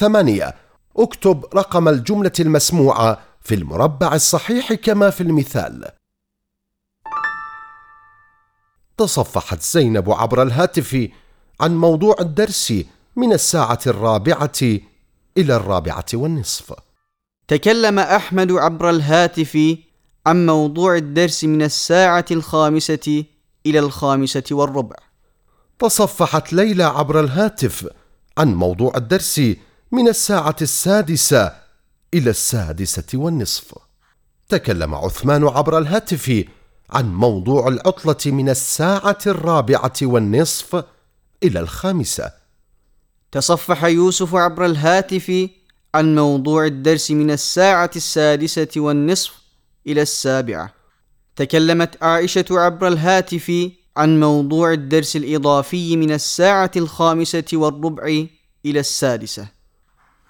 ثمانية. اكتب رقم الجملة المسموعة في المربع الصحيح كما في المثال. تصفحت زينب عبر الهاتف عن موضوع الدرس من الساعة الرابعة إلى الرابعة والنصف. تكلم أحمد عبر الهاتف عن موضوع الدرس من الساعة الخامسة إلى الخامسة والربع. تصفحت ليلى عبر الهاتف عن موضوع الدرس من الساعة السادسة إلى السادسة والنصف. تكلم عثمان عبر الهاتف عن موضوع العطلة من الساعة الرابعة والنصف إلى الخامسة. تصفح يوسف عبر الهاتف عن موضوع الدرس من الساعة السادسة والنصف إلى السابعة. تكلمت عائشة عبر الهاتف عن موضوع الدرس الإضافي من الساعة الخامسة والربع إلى السادسة.